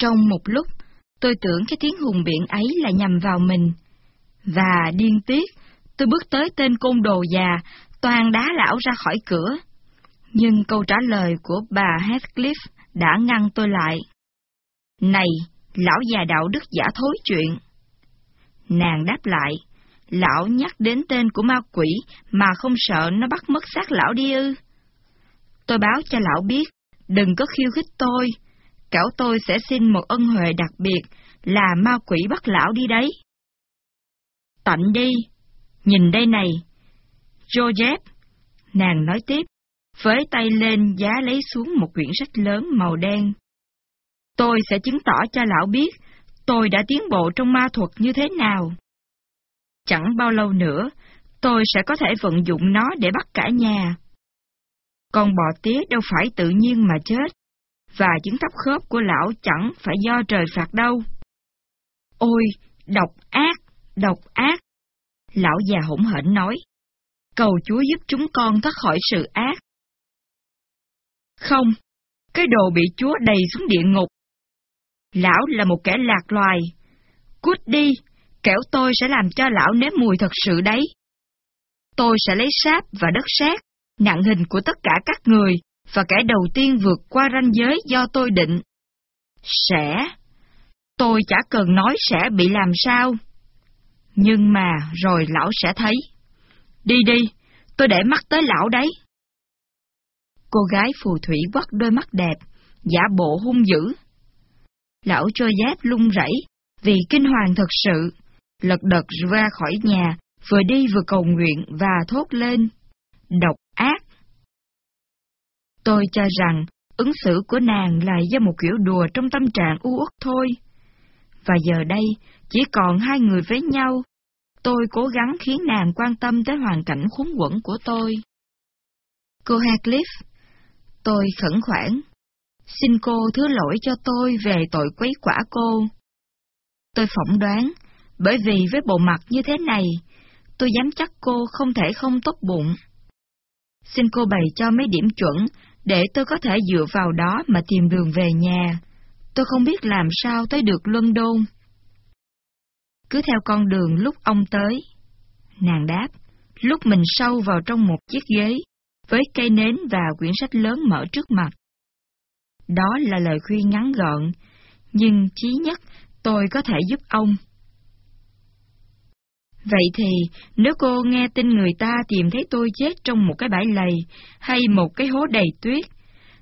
Trong một lúc, tôi tưởng cái tiếng hùng biện ấy là nhằm vào mình. Và điên tiết, tôi bước tới tên côn đồ già, toàn đá lão ra khỏi cửa. Nhưng câu trả lời của bà Heathcliff đã ngăn tôi lại. Này, lão già đạo đức giả thối chuyện. Nàng đáp lại, lão nhắc đến tên của ma quỷ mà không sợ nó bắt mất xác lão đi ư. Tôi báo cho lão biết, đừng có khiêu khích tôi, cảo tôi sẽ xin một ân huệ đặc biệt là ma quỷ bắt lão đi đấy. Tạnh đi, nhìn đây này. Joseph, nàng nói tiếp, với tay lên giá lấy xuống một quyển sách lớn màu đen. Tôi sẽ chứng tỏ cho lão biết tôi đã tiến bộ trong ma thuật như thế nào. Chẳng bao lâu nữa, tôi sẽ có thể vận dụng nó để bắt cả nhà. Con bò tía đâu phải tự nhiên mà chết, và chứng thấp khớp của lão chẳng phải do trời phạt đâu. Ôi, độc ác, độc ác! Lão già hỗn hển nói, cầu Chúa giúp chúng con thoát khỏi sự ác. Không, cái đồ bị Chúa đầy xuống địa ngục. Lão là một kẻ lạc loài. Cút đi, kẻo tôi sẽ làm cho lão nếm mùi thật sự đấy. Tôi sẽ lấy sáp và đất sét, nặng hình của tất cả các người, và kẻ đầu tiên vượt qua ranh giới do tôi định. Sẽ. Tôi chả cần nói sẽ bị làm sao. Nhưng mà rồi lão sẽ thấy. Đi đi, tôi để mắt tới lão đấy. Cô gái phù thủy quắt đôi mắt đẹp, giả bộ hung dữ. Lão Joseph lung rẩy vì kinh hoàng thật sự, lật đật ra khỏi nhà, vừa đi vừa cầu nguyện và thốt lên. Độc! Tôi cho rằng ứng xử của nàng là do một kiểu đùa trong tâm trạng u uất thôi. Và giờ đây, chỉ còn hai người với nhau, tôi cố gắng khiến nàng quan tâm tới hoàn cảnh khốn quẩn của tôi. Cô Heathcliff, tôi khẩn khoản, xin cô thứ lỗi cho tôi về tội quấy quả cô. Tôi phỏng đoán, bởi vì với bộ mặt như thế này, tôi dám chắc cô không thể không tốt bụng. Xin cô bày cho mấy điểm chuẩn để tôi có thể dựa vào đó mà tìm đường về nhà. Tôi không biết làm sao tới được London. Cứ theo con đường lúc ông tới. Nàng đáp, lúc mình sâu vào trong một chiếc ghế, với cây nến và quyển sách lớn mở trước mặt. Đó là lời khuyên ngắn gọn, nhưng chí nhất tôi có thể giúp ông. Vậy thì, nếu cô nghe tin người ta tìm thấy tôi chết trong một cái bãi lầy hay một cái hố đầy tuyết,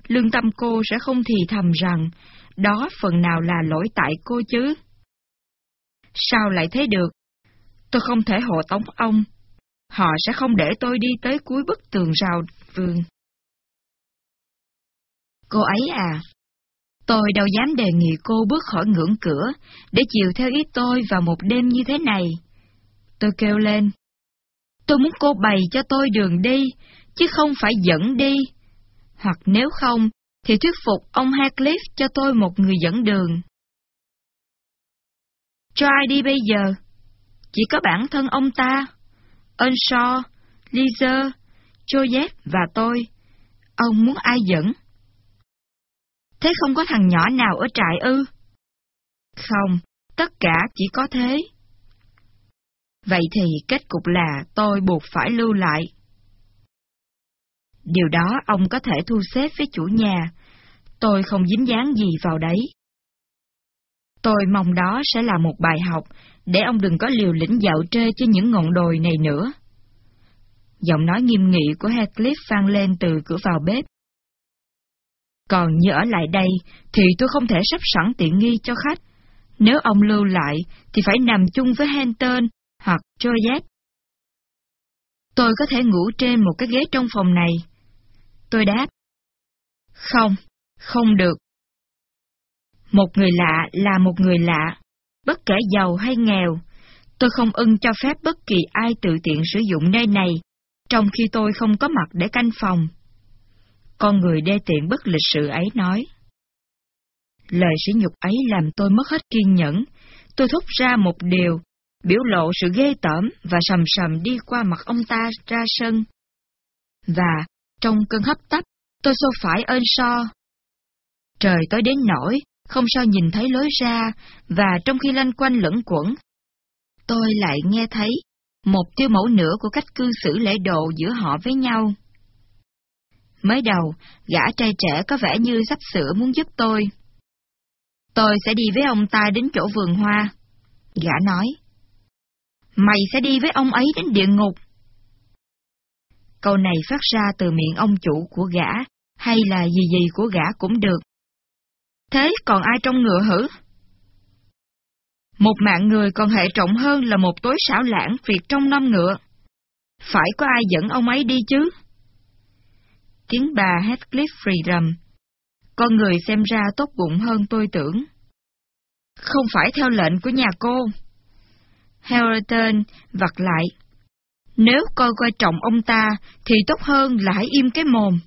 lương tâm cô sẽ không thì thầm rằng đó phần nào là lỗi tại cô chứ. Sao lại thế được? Tôi không thể hộ tống ông. Họ sẽ không để tôi đi tới cuối bức tường rào vườn. Cô ấy à, tôi đâu dám đề nghị cô bước khỏi ngưỡng cửa để chiều theo ý tôi vào một đêm như thế này. Tôi kêu lên. Tôi muốn cô bày cho tôi đường đi, chứ không phải dẫn đi. Hoặc nếu không, thì thuyết phục ông Heathcliff cho tôi một người dẫn đường. Cho ai đi bây giờ? Chỉ có bản thân ông ta, Earnshaw, Lizer, Joseph và tôi. Ông muốn ai dẫn? Thế không có thằng nhỏ nào ở trại ư? Không, tất cả chỉ có thế. Vậy thì kết cục là tôi buộc phải lưu lại. Điều đó ông có thể thu xếp với chủ nhà. Tôi không dính dáng gì vào đấy. Tôi mong đó sẽ là một bài học để ông đừng có liều lĩnh dạo trê trên những ngọn đồi này nữa. Giọng nói nghiêm nghị của Heathcliff vang lên từ cửa vào bếp. Còn như ở lại đây, thì tôi không thể sắp sẵn tiện nghi cho khách. Nếu ông lưu lại, thì phải nằm chung với Henton hoặc Georgette. Tôi có thể ngủ trên một cái ghế trong phòng này. Tôi đáp. Không, không được. Một người lạ là một người lạ, bất kể giàu hay nghèo. Tôi không ưng cho phép bất kỳ ai tự tiện sử dụng nơi này, trong khi tôi không có mặt để canh phòng. Con người đê tiện bất lịch sự ấy nói. Lời sỉ nhục ấy làm tôi mất hết kiên nhẫn. Tôi thúc ra một điều biểu lộ sự ghê tởm và sầm sầm đi qua mặt ông ta ra sân. Và, trong cơn hấp tấp, tôi xô phải ơn so. Trời tối đến nổi, không sao nhìn thấy lối ra, và trong khi lanh quanh lẫn quẩn, tôi lại nghe thấy một tiêu mẫu nữa của cách cư xử lễ độ giữa họ với nhau. Mới đầu, gã trai trẻ có vẻ như sắp sửa muốn giúp tôi. Tôi sẽ đi với ông ta đến chỗ vườn hoa. Gã nói. Mày sẽ đi với ông ấy đến địa ngục. Câu này phát ra từ miệng ông chủ của gã, hay là gì gì của gã cũng được. Thế còn ai trong ngựa hử? Một mạng người còn hệ trọng hơn là một tối xảo lãng việc trong năm ngựa. Phải có ai dẫn ông ấy đi chứ? Tiếng bà Heathcliff rầm. Con người xem ra tốt bụng hơn tôi tưởng. Không phải theo lệnh của nhà cô. Harrington vặt lại. Nếu coi coi trọng ông ta, thì tốt hơn là hãy im cái mồm.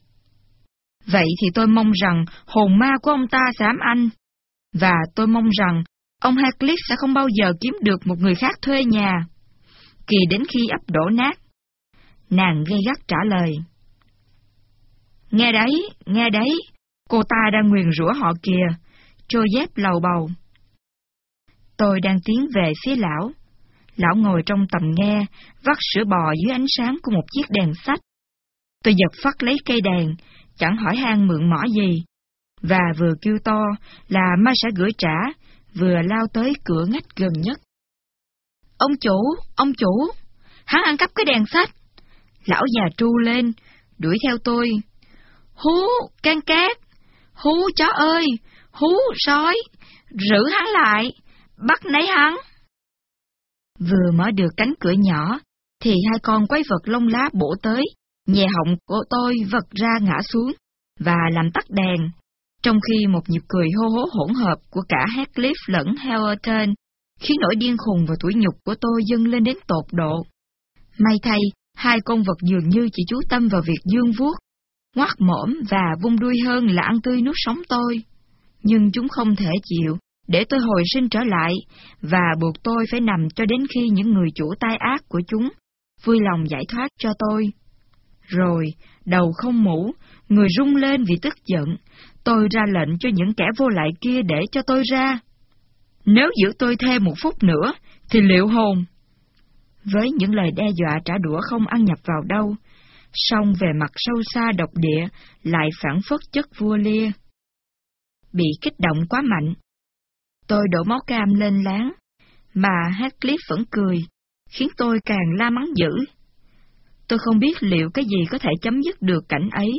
Vậy thì tôi mong rằng hồn ma của ông ta sẽ ám anh. Và tôi mong rằng ông Heathcliff sẽ không bao giờ kiếm được một người khác thuê nhà. Kỳ đến khi ấp đổ nát. Nàng gây gắt trả lời. Nghe đấy, nghe đấy, cô ta đang nguyền rủa họ kìa. dép lầu bầu. Tôi đang tiến về phía lão. Lão ngồi trong tầm nghe, vắt sữa bò dưới ánh sáng của một chiếc đèn sách. Tôi giật phát lấy cây đèn, chẳng hỏi han mượn mỏ gì. Và vừa kêu to là ma sẽ gửi trả, vừa lao tới cửa ngách gần nhất. Ông chủ, ông chủ, hắn ăn cắp cái đèn sách. Lão già tru lên, đuổi theo tôi. Hú, can cát, hú chó ơi, hú sói, giữ hắn lại, bắt nấy hắn. Vừa mở được cánh cửa nhỏ, thì hai con quái vật lông lá bổ tới, nhẹ họng của tôi vật ra ngã xuống, và làm tắt đèn, trong khi một nhịp cười hô hố hỗn hợp của cả Heathcliff lẫn Hellerton khiến nỗi điên khùng và tuổi nhục của tôi dâng lên đến tột độ. May thay, hai con vật dường như chỉ chú tâm vào việc dương vuốt, ngoắt mõm và vung đuôi hơn là ăn tươi nuốt sống tôi. Nhưng chúng không thể chịu, để tôi hồi sinh trở lại, và buộc tôi phải nằm cho đến khi những người chủ tai ác của chúng vui lòng giải thoát cho tôi. Rồi, đầu không mũ, người rung lên vì tức giận, tôi ra lệnh cho những kẻ vô lại kia để cho tôi ra. Nếu giữ tôi thêm một phút nữa, thì liệu hồn? Với những lời đe dọa trả đũa không ăn nhập vào đâu, song về mặt sâu xa độc địa lại phản phất chất vua lia. Bị kích động quá mạnh, tôi đổ máu cam lên láng, mà Heathcliff vẫn cười, khiến tôi càng la mắng dữ. Tôi không biết liệu cái gì có thể chấm dứt được cảnh ấy,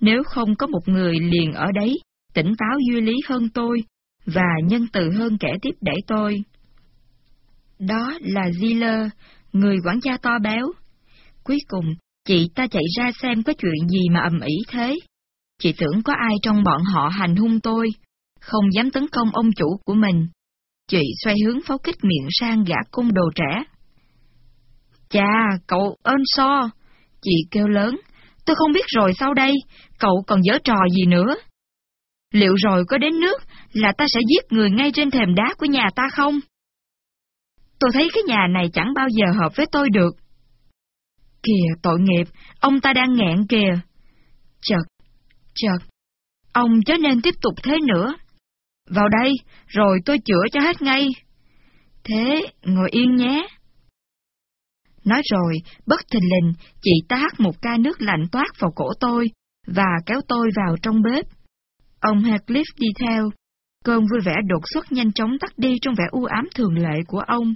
nếu không có một người liền ở đấy, tỉnh táo duy lý hơn tôi, và nhân từ hơn kẻ tiếp đẩy tôi. Đó là Ziller, người quản gia to béo. Cuối cùng, chị ta chạy ra xem có chuyện gì mà ầm ĩ thế. Chị tưởng có ai trong bọn họ hành hung tôi, không dám tấn công ông chủ của mình. Chị xoay hướng pháo kích miệng sang gã cung đồ trẻ. Chà, cậu ơn so. Chị kêu lớn, tôi không biết rồi sau đây, cậu còn dở trò gì nữa. Liệu rồi có đến nước là ta sẽ giết người ngay trên thềm đá của nhà ta không? Tôi thấy cái nhà này chẳng bao giờ hợp với tôi được. Kìa tội nghiệp, ông ta đang nghẹn kìa. Chật, chật, ông chớ nên tiếp tục thế nữa. Vào đây, rồi tôi chữa cho hết ngay. Thế, ngồi yên nhé. Nói rồi, bất thình lình, chị ta hắt một ca nước lạnh toát vào cổ tôi, và kéo tôi vào trong bếp. Ông Heathcliff đi theo. Cơn vui vẻ đột xuất nhanh chóng tắt đi trong vẻ u ám thường lệ của ông.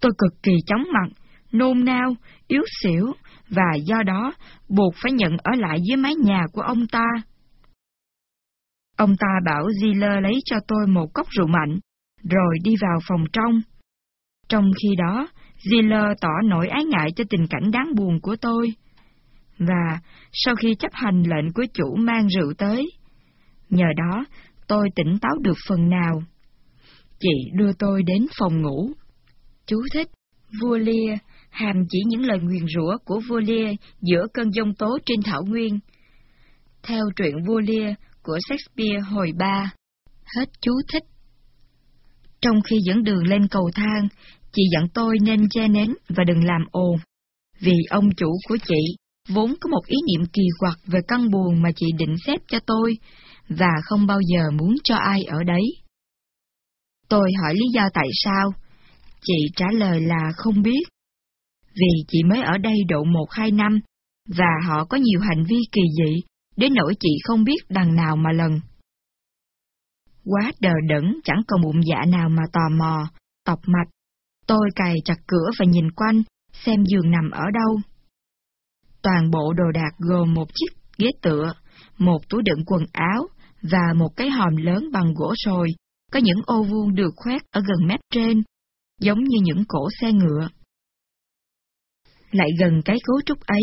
Tôi cực kỳ chóng mặt, nôn nao, yếu xỉu, và do đó buộc phải nhận ở lại dưới mái nhà của ông ta. Ông ta bảo Ziller lấy cho tôi một cốc rượu mạnh, rồi đi vào phòng trong. Trong khi đó, Ziller tỏ nỗi ái ngại cho tình cảnh đáng buồn của tôi. Và sau khi chấp hành lệnh của chủ mang rượu tới, nhờ đó tôi tỉnh táo được phần nào. Chị đưa tôi đến phòng ngủ. Chú thích, vua Lia, hàm chỉ những lời nguyền rủa của vua Lia giữa cơn giông tố trên thảo nguyên. Theo truyện vua Lia của Shakespeare hồi ba. Hết chú thích. Trong khi dẫn đường lên cầu thang, chị dặn tôi nên che nến và đừng làm ồn, vì ông chủ của chị vốn có một ý niệm kỳ quặc về căn buồn mà chị định xếp cho tôi, và không bao giờ muốn cho ai ở đấy. Tôi hỏi lý do tại sao, chị trả lời là không biết. Vì chị mới ở đây độ một hai năm, và họ có nhiều hành vi kỳ dị, đến nỗi chị không biết đằng nào mà lần. Quá đờ đẫn, chẳng còn bụng dạ nào mà tò mò, tọc mạch. Tôi cài chặt cửa và nhìn quanh, xem giường nằm ở đâu. Toàn bộ đồ đạc gồm một chiếc ghế tựa, một túi đựng quần áo và một cái hòm lớn bằng gỗ sồi, có những ô vuông được khoét ở gần mép trên, giống như những cổ xe ngựa. Lại gần cái cấu trúc ấy,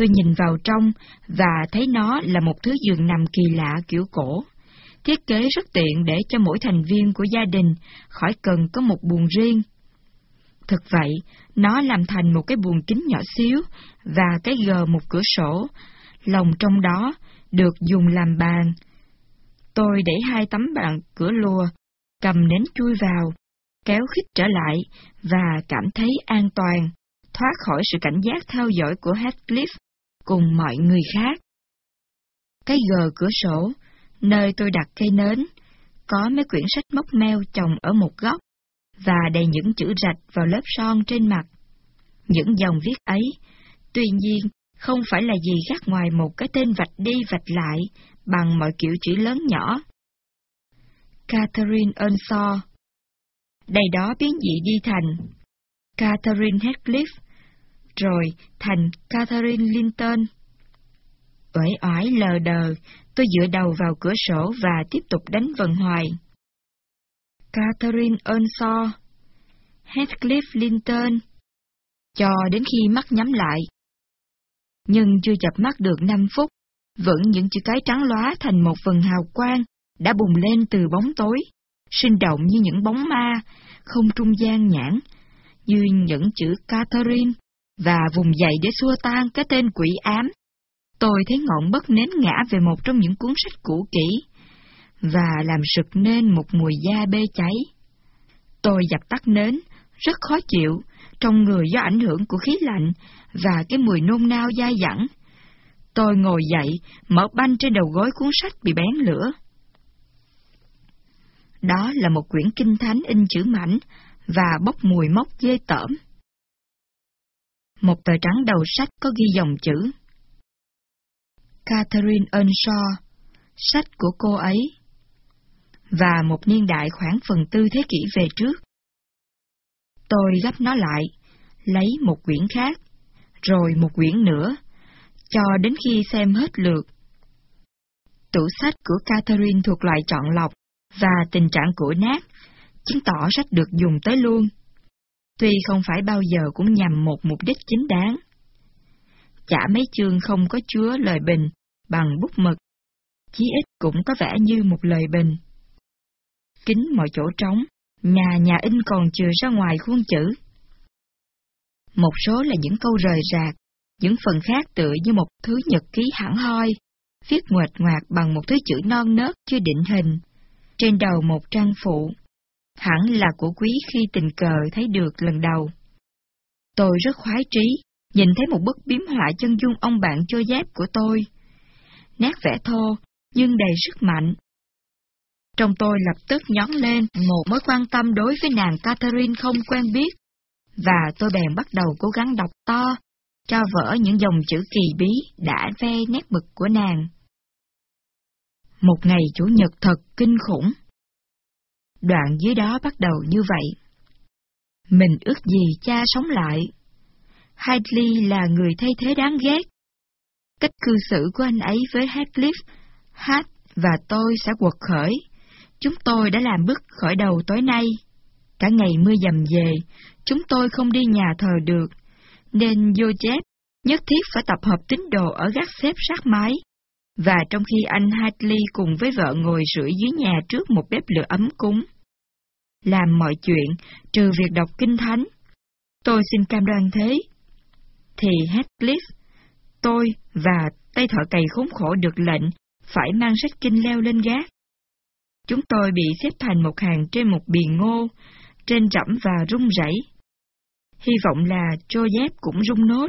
tôi nhìn vào trong và thấy nó là một thứ giường nằm kỳ lạ kiểu cổ. Thiết kế rất tiện để cho mỗi thành viên của gia đình khỏi cần có một buồng riêng. Thực vậy, nó làm thành một cái buồng kính nhỏ xíu và cái gờ một cửa sổ, lồng trong đó được dùng làm bàn. Tôi để hai tấm bàn cửa lùa, cầm nến chui vào, kéo khít trở lại và cảm thấy an toàn, thoát khỏi sự cảnh giác theo dõi của Heathcliff cùng mọi người khác. Cái gờ cửa sổ, nơi tôi đặt cây nến, có mấy quyển sách móc meo chồng ở một góc và đầy những chữ rạch vào lớp son trên mặt. Những dòng viết ấy, tuy nhiên, không phải là gì khác ngoài một cái tên vạch đi vạch lại bằng mọi kiểu chữ lớn nhỏ. Catherine Earnshaw Đây đó biến dị đi thành Catherine Heathcliff, rồi thành Catherine Linton. Uể oải lờ đờ, tôi dựa đầu vào cửa sổ và tiếp tục đánh vần hoài. Catherine Earnshaw, Heathcliff Linton, cho đến khi mắt nhắm lại. Nhưng chưa chập mắt được 5 phút, vẫn những chữ cái trắng lóa thành một phần hào quang đã bùng lên từ bóng tối, sinh động như những bóng ma, không trung gian nhãn, như những chữ Catherine, và vùng dậy để xua tan cái tên quỷ ám. Tôi thấy ngọn bất nến ngã về một trong những cuốn sách cũ kỹ, và làm sực nên một mùi da bê cháy. Tôi dập tắt nến, rất khó chịu, trong người do ảnh hưởng của khí lạnh và cái mùi nôn nao dai dẳng. Tôi ngồi dậy, mở banh trên đầu gối cuốn sách bị bén lửa. Đó là một quyển kinh thánh in chữ mảnh và bốc mùi mốc ghê tởm. Một tờ trắng đầu sách có ghi dòng chữ. Catherine Earnshaw, sách của cô ấy và một niên đại khoảng phần tư thế kỷ về trước. Tôi gấp nó lại, lấy một quyển khác, rồi một quyển nữa, cho đến khi xem hết lượt. Tủ sách của Catherine thuộc loại chọn lọc và tình trạng cũ nát, chứng tỏ sách được dùng tới luôn. Tuy không phải bao giờ cũng nhằm một mục đích chính đáng. Chả mấy chương không có chứa lời bình bằng bút mực, chí ít cũng có vẻ như một lời bình Kính mọi chỗ trống, nhà nhà in còn chừa ra ngoài khuôn chữ. Một số là những câu rời rạc, những phần khác tựa như một thứ nhật ký hẳn hoi, viết nguệch ngoạc bằng một thứ chữ non nớt chưa định hình. Trên đầu một trang phụ, hẳn là của quý khi tình cờ thấy được lần đầu. Tôi rất khoái trí, nhìn thấy một bức biếm họa chân dung ông bạn chơi giáp của tôi. Nét vẽ thô, nhưng đầy sức mạnh, trong tôi lập tức nhón lên một mối quan tâm đối với nàng Catherine không quen biết, và tôi bèn bắt đầu cố gắng đọc to, cho vỡ những dòng chữ kỳ bí đã ve nét mực của nàng. Một ngày Chủ nhật thật kinh khủng. Đoạn dưới đó bắt đầu như vậy. Mình ước gì cha sống lại. Hadley là người thay thế đáng ghét. Cách cư xử của anh ấy với Heathcliff, Hát và tôi sẽ quật khởi. Chúng tôi đã làm bước khởi đầu tối nay. Cả ngày mưa dầm về, chúng tôi không đi nhà thờ được, nên Joseph nhất thiết phải tập hợp tín đồ ở gác xếp sát mái. Và trong khi anh Hadley cùng với vợ ngồi sưởi dưới nhà trước một bếp lửa ấm cúng. Làm mọi chuyện, trừ việc đọc kinh thánh. Tôi xin cam đoan thế. Thì Heathcliff, tôi và tay thợ cày khốn khổ được lệnh phải mang sách kinh leo lên gác. Chúng tôi bị xếp thành một hàng trên một bì ngô, trên rẫm và rung rẩy. Hy vọng là Joseph cũng rung nốt,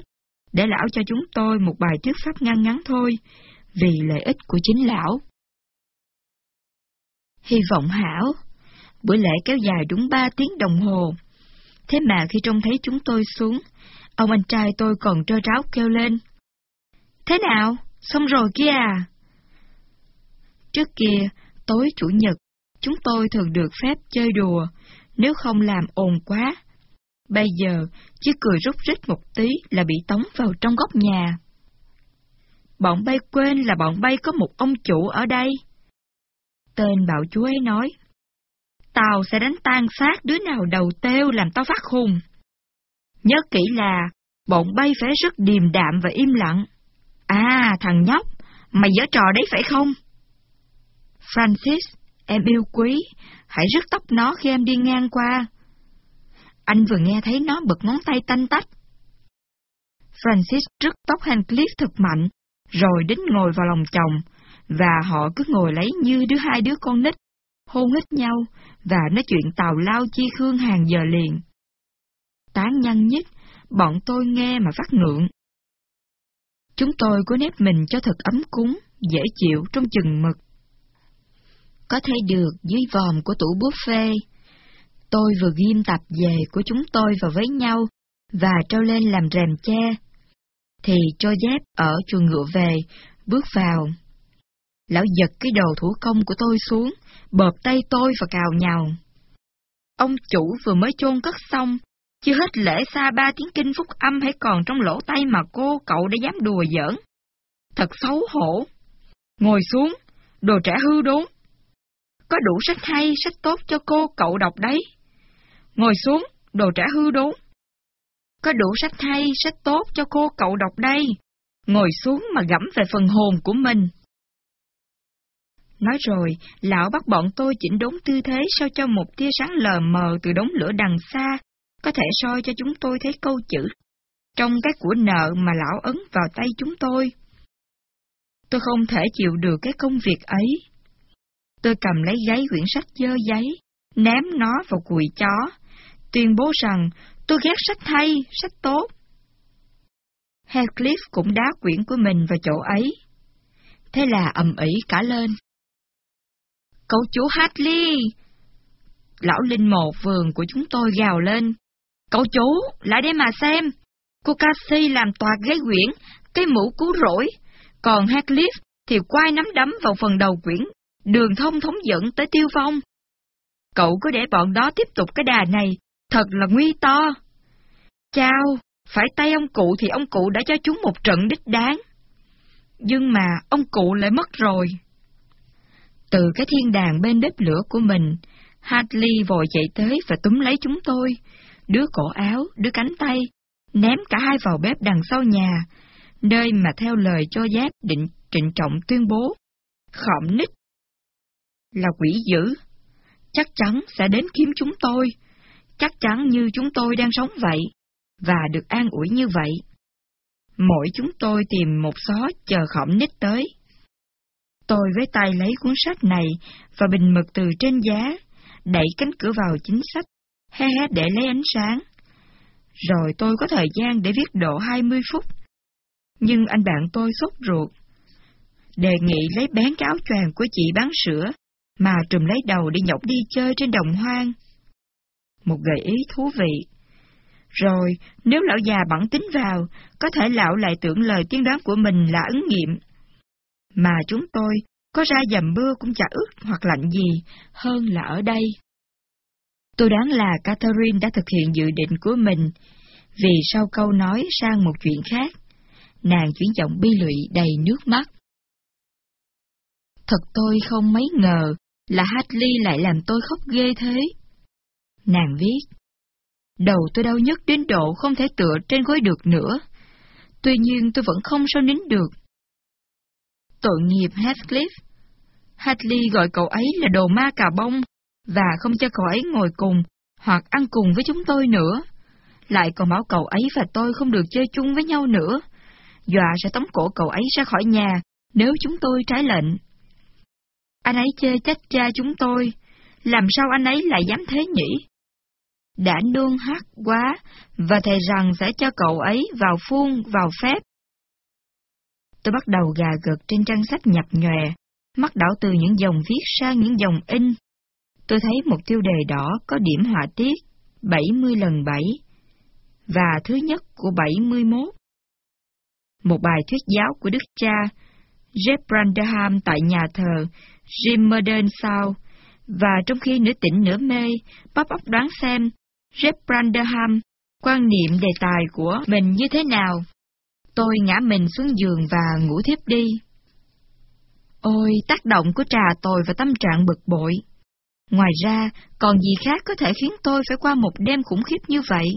để lão cho chúng tôi một bài thuyết pháp ngăn ngắn thôi, vì lợi ích của chính lão. Hy vọng hảo. Buổi lễ kéo dài đúng ba tiếng đồng hồ. Thế mà khi trông thấy chúng tôi xuống, ông anh trai tôi còn trơ ráo kêu lên. Thế nào? Xong rồi kia à? Trước kia, tối chủ nhật, chúng tôi thường được phép chơi đùa, nếu không làm ồn quá. Bây giờ, chỉ cười rút rít một tí là bị tống vào trong góc nhà. Bọn bay quên là bọn bay có một ông chủ ở đây. Tên bạo chúa ấy nói, tàu sẽ đánh tan xác đứa nào đầu têu làm tao phát khùng. Nhớ kỹ là, bọn bay phải rất điềm đạm và im lặng. À, thằng nhóc, mày giở trò đấy phải không? Francis, em yêu quý, hãy rứt tóc nó khi em đi ngang qua. Anh vừa nghe thấy nó bật ngón tay tanh tách. Francis rứt tóc Hancliffe thật mạnh, rồi đến ngồi vào lòng chồng, và họ cứ ngồi lấy như đứa hai đứa con nít, hôn hít nhau và nói chuyện tào lao chi khương hàng giờ liền. Tán nhân nhất, bọn tôi nghe mà phát ngượng. Chúng tôi cố nếp mình cho thật ấm cúng, dễ chịu trong chừng mực. Có thể được dưới vòm của tủ buffet. Tôi vừa ghim tập về của chúng tôi vào với nhau và treo lên làm rèm che. Thì cho dép ở chuồng ngựa về, bước vào. Lão giật cái đồ thủ công của tôi xuống, bợp tay tôi và cào nhào. Ông chủ vừa mới chôn cất xong, chưa hết lễ xa ba tiếng kinh phúc âm hay còn trong lỗ tay mà cô cậu đã dám đùa giỡn. Thật xấu hổ. Ngồi xuống, đồ trẻ hư đốn. Có đủ sách hay, sách tốt cho cô cậu đọc đấy. Ngồi xuống, đồ trẻ hư đốn. Có đủ sách hay, sách tốt cho cô cậu đọc đây. Ngồi xuống mà gẫm về phần hồn của mình. Nói rồi, lão bắt bọn tôi chỉnh đốn tư thế sao cho một tia sáng lờ mờ từ đống lửa đằng xa, có thể soi cho chúng tôi thấy câu chữ trong cái của nợ mà lão ấn vào tay chúng tôi. Tôi không thể chịu được cái công việc ấy. Tôi cầm lấy giấy quyển sách dơ giấy, ném nó vào cùi chó, tuyên bố rằng tôi ghét sách thay, sách tốt. Heathcliff cũng đá quyển của mình vào chỗ ấy. Thế là ầm ĩ cả lên. Cậu chú Hadley! Lão linh một vườn của chúng tôi gào lên. Cậu chú, lại đây mà xem. Cô Cassie làm toạt gáy quyển, cái mũ cú rỗi. Còn Heathcliff thì quay nắm đấm vào phần đầu quyển, đường thông thống dẫn tới tiêu phong. Cậu cứ để bọn đó tiếp tục cái đà này, thật là nguy to. Chao, phải tay ông cụ thì ông cụ đã cho chúng một trận đích đáng. Nhưng mà ông cụ lại mất rồi. Từ cái thiên đàng bên bếp lửa của mình, Hadley vội chạy tới và túm lấy chúng tôi, đứa cổ áo, đứa cánh tay, ném cả hai vào bếp đằng sau nhà, nơi mà theo lời cho giáp định trịnh trọng tuyên bố, khọm nít là quỷ dữ, chắc chắn sẽ đến kiếm chúng tôi, chắc chắn như chúng tôi đang sống vậy, và được an ủi như vậy. Mỗi chúng tôi tìm một xó chờ khổng nít tới. Tôi với tay lấy cuốn sách này và bình mực từ trên giá, đẩy cánh cửa vào chính sách, he he để lấy ánh sáng. Rồi tôi có thời gian để viết độ 20 phút. Nhưng anh bạn tôi sốt ruột. Đề nghị lấy bén cáo choàng của chị bán sữa, mà trùm lấy đầu đi nhọc đi chơi trên đồng hoang. Một gợi ý thú vị. Rồi, nếu lão già bẵng tính vào, có thể lão lại tưởng lời tiên đoán của mình là ứng nghiệm. Mà chúng tôi, có ra dầm mưa cũng chả ướt hoặc lạnh gì hơn là ở đây. Tôi đoán là Catherine đã thực hiện dự định của mình, vì sau câu nói sang một chuyện khác, nàng chuyển giọng bi lụy đầy nước mắt. Thật tôi không mấy ngờ là Hadley lại làm tôi khóc ghê thế. Nàng viết, đầu tôi đau nhất đến độ không thể tựa trên gối được nữa. Tuy nhiên tôi vẫn không sao nín được. Tội nghiệp Heathcliff. Hadley gọi cậu ấy là đồ ma cà bông, và không cho cậu ấy ngồi cùng, hoặc ăn cùng với chúng tôi nữa. Lại còn bảo cậu ấy và tôi không được chơi chung với nhau nữa. Dọa sẽ tống cổ cậu ấy ra khỏi nhà, nếu chúng tôi trái lệnh. Anh ấy chê trách cha chúng tôi, làm sao anh ấy lại dám thế nhỉ? Đã nương hát quá, và thầy rằng sẽ cho cậu ấy vào phun vào phép. Tôi bắt đầu gà gật trên trang sách nhập nhòe, mắt đảo từ những dòng viết sang những dòng in. Tôi thấy một tiêu đề đỏ có điểm họa tiết 70 lần 7 và thứ nhất của 71. Một bài thuyết giáo của Đức cha Jeff Branderham tại nhà thờ Jim Modern South và trong khi nửa tỉnh nửa mê, bắp óc đoán xem Jeff Branderham quan niệm đề tài của mình như thế nào. Tôi ngã mình xuống giường và ngủ thiếp đi. Ôi, tác động của trà tồi và tâm trạng bực bội. Ngoài ra, còn gì khác có thể khiến tôi phải qua một đêm khủng khiếp như vậy?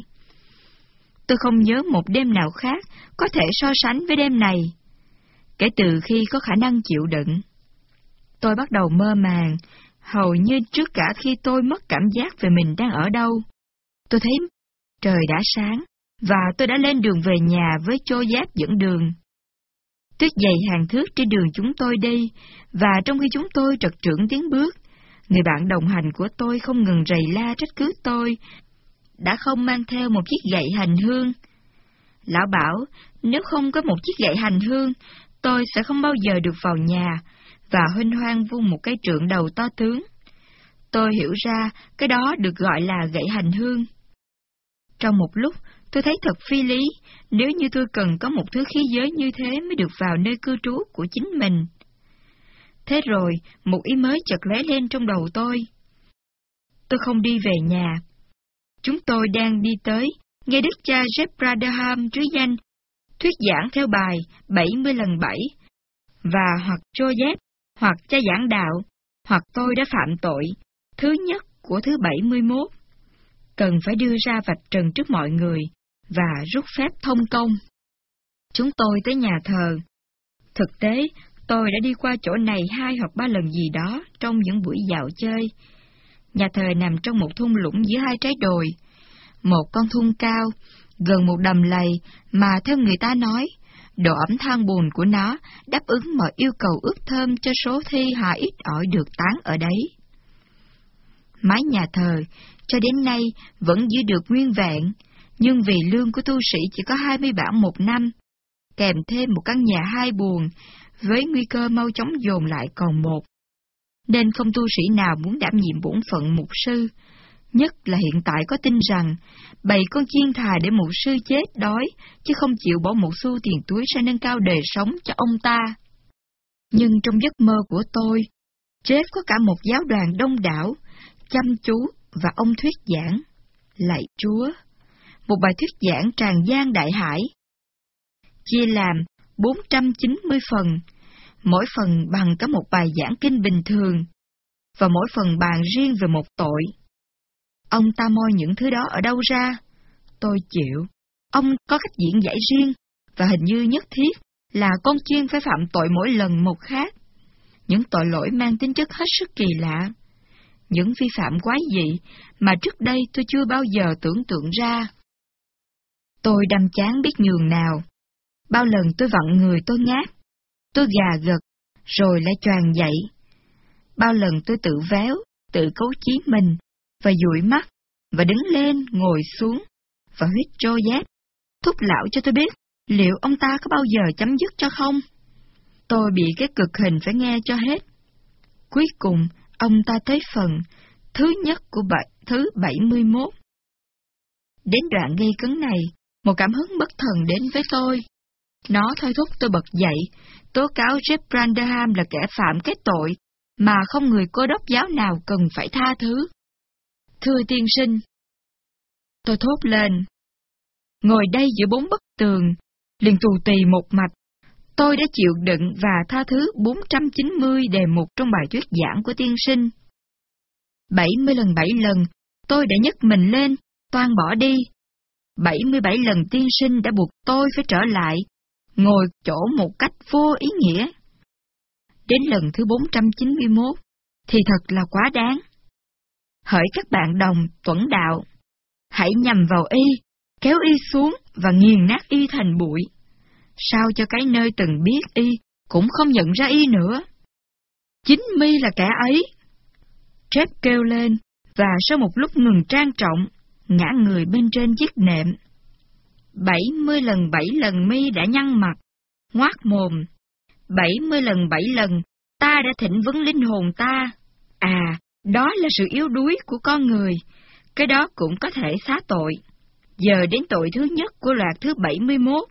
Tôi không nhớ một đêm nào khác có thể so sánh với đêm này. Kể từ khi có khả năng chịu đựng, tôi bắt đầu mơ màng, hầu như trước cả khi tôi mất cảm giác về mình đang ở đâu. Tôi thấy trời đã sáng, và tôi đã lên đường về nhà với chô giáp dẫn đường. Tuyết dày hàng thước trên đường chúng tôi đi, và trong khi chúng tôi trật trưởng tiến bước, người bạn đồng hành của tôi không ngừng rầy la trách cứ tôi, đã không mang theo một chiếc gậy hành hương. Lão bảo, nếu không có một chiếc gậy hành hương, tôi sẽ không bao giờ được vào nhà, và huynh hoang vung một cái trượng đầu to tướng. Tôi hiểu ra cái đó được gọi là gậy hành hương. Trong một lúc, tôi thấy thật phi lý nếu như tôi cần có một thứ khí giới như thế mới được vào nơi cư trú của chính mình. Thế rồi, một ý mới chợt lóe lên trong đầu tôi. Tôi không đi về nhà. Chúng tôi đang đi tới, nghe Đức cha Jeff Braderham trứ danh, thuyết giảng theo bài 70 lần 7, và hoặc Joseph, hoặc cha giảng đạo, hoặc tôi đã phạm tội, thứ nhất của thứ 71 cần phải đưa ra vạch trần trước mọi người và rút phép thông công. Chúng tôi tới nhà thờ. Thực tế, tôi đã đi qua chỗ này hai hoặc ba lần gì đó trong những buổi dạo chơi. Nhà thờ nằm trong một thung lũng giữa hai trái đồi. Một con thung cao, gần một đầm lầy mà theo người ta nói, độ ẩm than bùn của nó đáp ứng mọi yêu cầu ướp thơm cho số thi hạ ít ỏi được tán ở đấy. Mái nhà thờ cho đến nay vẫn giữ được nguyên vẹn, nhưng vì lương của tu sĩ chỉ có 20 bảng một năm, kèm thêm một căn nhà hai buồng, với nguy cơ mau chóng dồn lại còn một. Nên không tu sĩ nào muốn đảm nhiệm bổn phận mục sư, nhất là hiện tại có tin rằng bầy con chiên thà để mục sư chết đói, chứ không chịu bỏ một xu tiền túi ra nâng cao đời sống cho ông ta. Nhưng trong giấc mơ của tôi, Jeff có cả một giáo đoàn đông đảo, chăm chú và ông thuyết giảng. Lạy Chúa! Một bài thuyết giảng tràn gian đại hải. Chia làm 490 phần, mỗi phần bằng cả một bài giảng kinh bình thường, và mỗi phần bàn riêng về một tội. Ông ta moi những thứ đó ở đâu ra? Tôi chịu. Ông có cách diễn giải riêng, và hình như nhất thiết là con chiên phải phạm tội mỗi lần một khác. Những tội lỗi mang tính chất hết sức kỳ lạ những vi phạm quái dị mà trước đây tôi chưa bao giờ tưởng tượng ra. Tôi đâm chán biết nhường nào. Bao lần tôi vặn người tôi ngáp, tôi gà gật, rồi lại choàng dậy. Bao lần tôi tự véo, tự cấu chí mình, và dụi mắt, và đứng lên, ngồi xuống, và huyết trô dép. thúc lão cho tôi biết liệu ông ta có bao giờ chấm dứt cho không. Tôi bị cái cực hình phải nghe cho hết. Cuối cùng, ông ta tới phần thứ nhất của bảy, thứ 71. Đến đoạn gây cấn này, một cảm hứng bất thần đến với tôi. Nó thôi thúc tôi bật dậy, tố cáo Jeff Branderham là kẻ phạm cái tội mà không người cô đốc giáo nào cần phải tha thứ. Thưa tiên sinh, tôi thốt lên. Ngồi đây giữa bốn bức tường, liền tù tì một mạch, tôi đã chịu đựng và tha thứ 490 đề mục trong bài thuyết giảng của tiên sinh. 70 lần 7 lần, tôi đã nhấc mình lên, toan bỏ đi. 77 lần tiên sinh đã buộc tôi phải trở lại, ngồi chỗ một cách vô ý nghĩa. Đến lần thứ 491, thì thật là quá đáng. Hỡi các bạn đồng tuẩn đạo, hãy nhằm vào y, kéo y xuống và nghiền nát y thành bụi. Sao cho cái nơi từng biết y cũng không nhận ra y nữa. Chính mi là kẻ ấy. Trép kêu lên, và sau một lúc ngừng trang trọng, ngã người bên trên chiếc nệm. Bảy mươi lần bảy lần mi đã nhăn mặt, ngoác mồm. Bảy mươi lần bảy lần, ta đã thỉnh vấn linh hồn ta. À, đó là sự yếu đuối của con người, cái đó cũng có thể xá tội. Giờ đến tội thứ nhất của loạt thứ 71.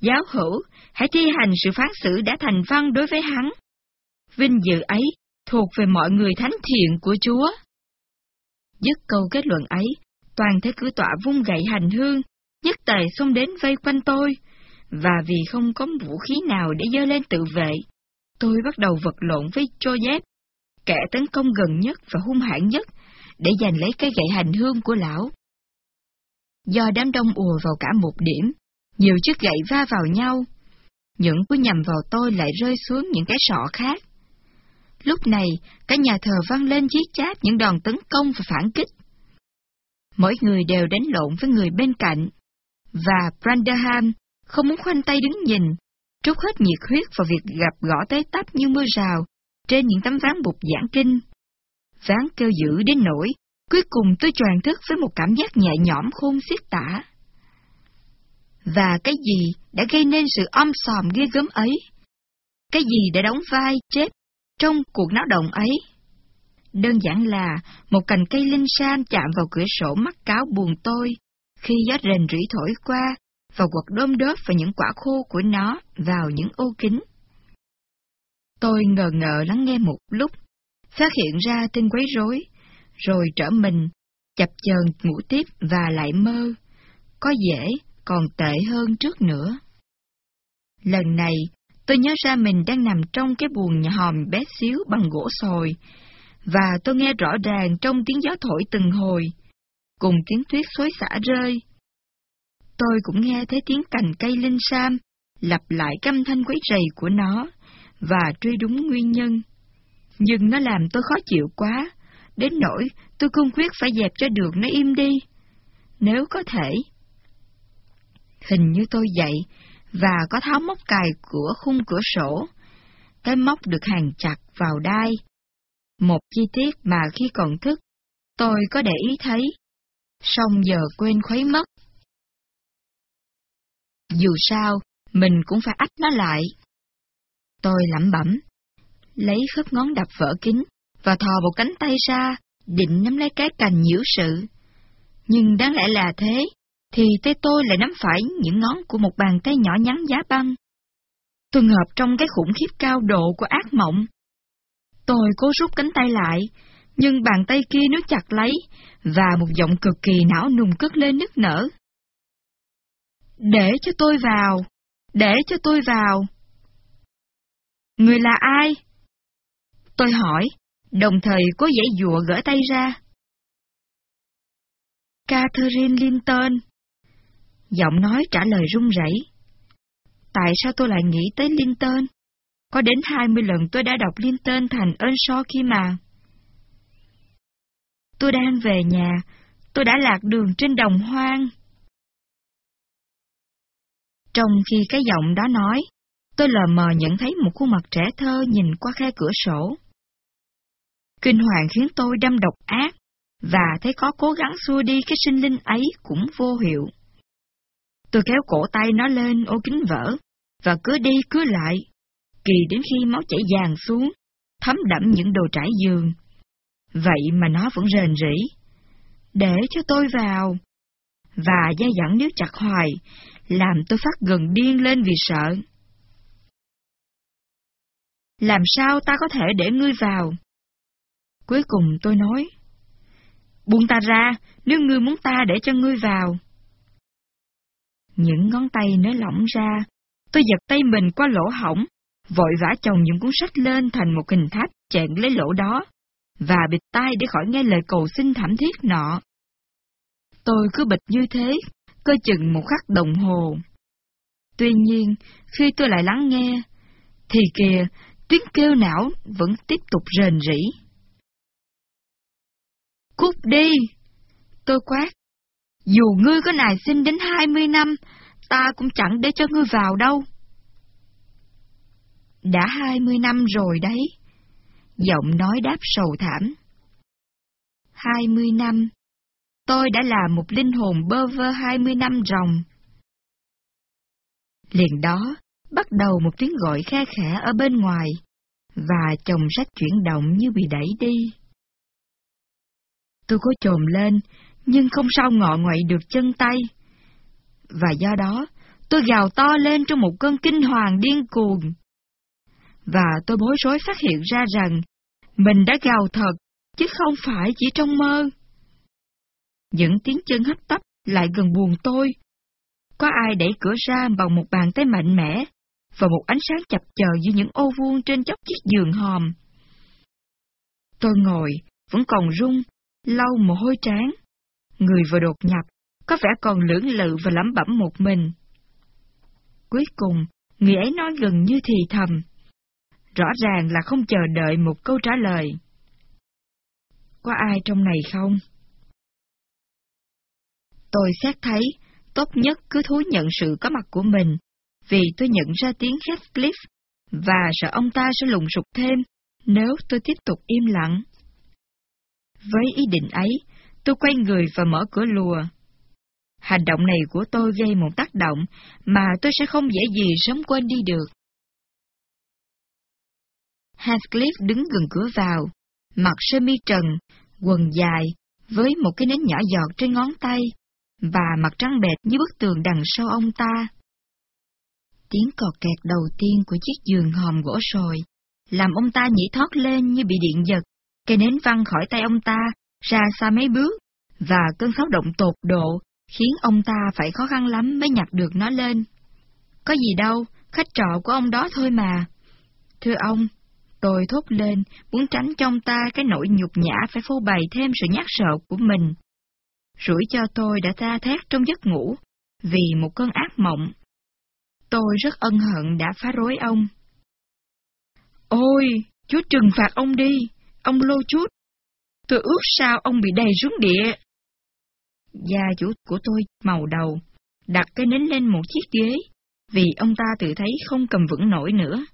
Giáo hữu, hãy thi hành sự phán xử đã thành văn đối với hắn. Vinh dự ấy thuộc về mọi người thánh thiện của Chúa. Dứt câu kết luận ấy, toàn thế cử tọa vung gậy hành hương, nhất tề xông đến vây quanh tôi, và vì không có vũ khí nào để dơ lên tự vệ, tôi bắt đầu vật lộn với Joseph, kẻ tấn công gần nhất và hung hãn nhất, để giành lấy cái gậy hành hương của lão. Do đám đông ùa vào cả một điểm, nhiều chiếc gậy va vào nhau. Những cú nhầm vào tôi lại rơi xuống những cái sọ khác. Lúc này, cả nhà thờ vang lên giết chát những đòn tấn công và phản kích. Mỗi người đều đánh lộn với người bên cạnh, và Branderham không muốn khoanh tay đứng nhìn, trút hết nhiệt huyết vào việc gặp gõ tới tấp như mưa rào trên những tấm ván bục giảng kinh. Ván kêu dữ đến nỗi, cuối cùng tôi tròn thức với một cảm giác nhẹ nhõm khôn xiết tả. Và cái gì đã gây nên sự om sòm ghê gớm ấy? Cái gì đã đóng vai chết trong cuộc náo động ấy? Đơn giản là một cành cây linh san chạm vào cửa sổ mắt cáo buồn tôi, khi gió rền rỉ thổi qua và quật đôm đớp vào những quả khô của nó vào những ô kính. Tôi ngờ ngợ lắng nghe một lúc, phát hiện ra tin quấy rối, rồi trở mình, chập chờn ngủ tiếp và lại mơ. Có dễ, còn tệ hơn trước nữa. Lần này, tôi nhớ ra mình đang nằm trong cái buồng nhà hòm bé xíu bằng gỗ sồi, và tôi nghe rõ ràng trong tiếng gió thổi từng hồi, cùng tiếng tuyết xối xả rơi. Tôi cũng nghe thấy tiếng cành cây linh sam, lặp lại căm thanh quấy rầy của nó, và truy đúng nguyên nhân. Nhưng nó làm tôi khó chịu quá, đến nỗi tôi cương quyết phải dẹp cho được nó im đi. Nếu có thể. Hình như tôi dậy, và có tháo móc cài của khung cửa sổ. Cái móc được hàng chặt vào đai. Một chi tiết mà khi còn thức, tôi có để ý thấy, song giờ quên khuấy mất. Dù sao, mình cũng phải ách nó lại. Tôi lẩm bẩm, lấy khớp ngón đập vỡ kính và thò một cánh tay ra, định nắm lấy cái cành nhiễu sự. Nhưng đáng lẽ là thế, thì tay tôi lại nắm phải những ngón của một bàn tay nhỏ nhắn giá băng. Tôi ngợp trong cái khủng khiếp cao độ của ác mộng. Tôi cố rút cánh tay lại, nhưng bàn tay kia nó chặt lấy, và một giọng cực kỳ não nùng cất lên nức nở. Để cho tôi vào, để cho tôi vào. Người là ai? Tôi hỏi, đồng thời có dãy dụa gỡ tay ra. Catherine Linton. Giọng nói trả lời run rẩy. Tại sao tôi lại nghĩ tới Linton? Có đến hai mươi lần tôi đã đọc Linton thành Earnshaw khi mà. Tôi đang về nhà, tôi đã lạc đường trên đồng hoang. Trong khi cái giọng đó nói, tôi lờ mờ nhận thấy một khuôn mặt trẻ thơ nhìn qua khe cửa sổ. Kinh hoàng khiến tôi đâm độc ác, và thấy có cố gắng xua đi cái sinh linh ấy cũng vô hiệu. Tôi kéo cổ tay nó lên ô kính vỡ, và cứ đi cứ lại, kỳ đến khi máu chảy vàng xuống, thấm đẫm những đồ trải giường. Vậy mà nó vẫn rền rỉ. Để cho tôi vào. Và dây dẫn níu chặt hoài, làm tôi phát gần điên lên vì sợ. Làm sao ta có thể để ngươi vào? Cuối cùng tôi nói, buông ta ra nếu ngươi muốn ta để cho ngươi vào. Những ngón tay nới lỏng ra, tôi giật tay mình qua lỗ hỏng, vội vã chồng những cuốn sách lên thành một hình tháp chẹn lấy lỗ đó, và bịt tai để khỏi nghe lời cầu xin thảm thiết nọ. Tôi cứ bịch như thế, cơ chừng một khắc đồng hồ. Tuy nhiên, khi tôi lại lắng nghe, thì kìa, tiếng kêu não vẫn tiếp tục rền rỉ. Cút đi! Tôi quát. Dù ngươi có nài xin đến hai mươi năm, ta cũng chẳng để cho ngươi vào đâu. Đã hai mươi năm rồi đấy. Giọng nói đáp sầu thảm. Hai mươi năm. Tôi đã là một linh hồn bơ vơ hai mươi năm ròng. Liền đó, bắt đầu một tiếng gọi khe khẽ ở bên ngoài, và chồng sách chuyển động như bị đẩy đi. Tôi cố trồm lên, nhưng không sao ngọ ngoại được chân tay. Và do đó, tôi gào to lên trong một cơn kinh hoàng điên cuồng. Và tôi bối rối phát hiện ra rằng mình đã gào thật, chứ không phải chỉ trong mơ. Những tiếng chân hấp tấp lại gần buồn tôi. Có ai đẩy cửa ra bằng một bàn tay mạnh mẽ, và một ánh sáng chập chờ giữa những ô vuông trên chóc chiếc giường hòm. Tôi ngồi, vẫn còn rung lau mồ hôi trán. Người vừa đột nhập, có vẻ còn lưỡng lự và lẩm bẩm một mình. Cuối cùng, người ấy nói gần như thì thầm. Rõ ràng là không chờ đợi một câu trả lời. Có ai trong này không? Tôi xét thấy, tốt nhất cứ thú nhận sự có mặt của mình, vì tôi nhận ra tiếng Heathcliff, và sợ ông ta sẽ lùng sục thêm nếu tôi tiếp tục im lặng. Với ý định ấy, tôi quay người và mở cửa lùa. Hành động này của tôi gây một tác động mà tôi sẽ không dễ gì sớm quên đi được. Heathcliff đứng gần cửa vào, mặc sơ mi trần, quần dài, với một cái nến nhỏ giọt trên ngón tay, và mặt trắng bệch như bức tường đằng sau ông ta. Tiếng cọt kẹt đầu tiên của chiếc giường hòm gỗ sồi, làm ông ta nhảy thoát lên như bị điện giật, cây nến văng khỏi tay ông ta, ra xa mấy bước, và cơn xáo động tột độ, khiến ông ta phải khó khăn lắm mới nhặt được nó lên. Có gì đâu, khách trọ của ông đó thôi mà. Thưa ông, tôi thốt lên, muốn tránh trong ta cái nỗi nhục nhã phải phô bày thêm sự nhát sợ của mình. Rủi cho tôi đã tha thét trong giấc ngủ, vì một cơn ác mộng. Tôi rất ân hận đã phá rối ông. Ôi, Chúa trừng phạt ông đi, ông lô chút. Tôi ước sao ông bị đầy xuống địa. Gia chủ của tôi màu đầu, đặt cái nến lên một chiếc ghế, vì ông ta tự thấy không cầm vững nổi nữa.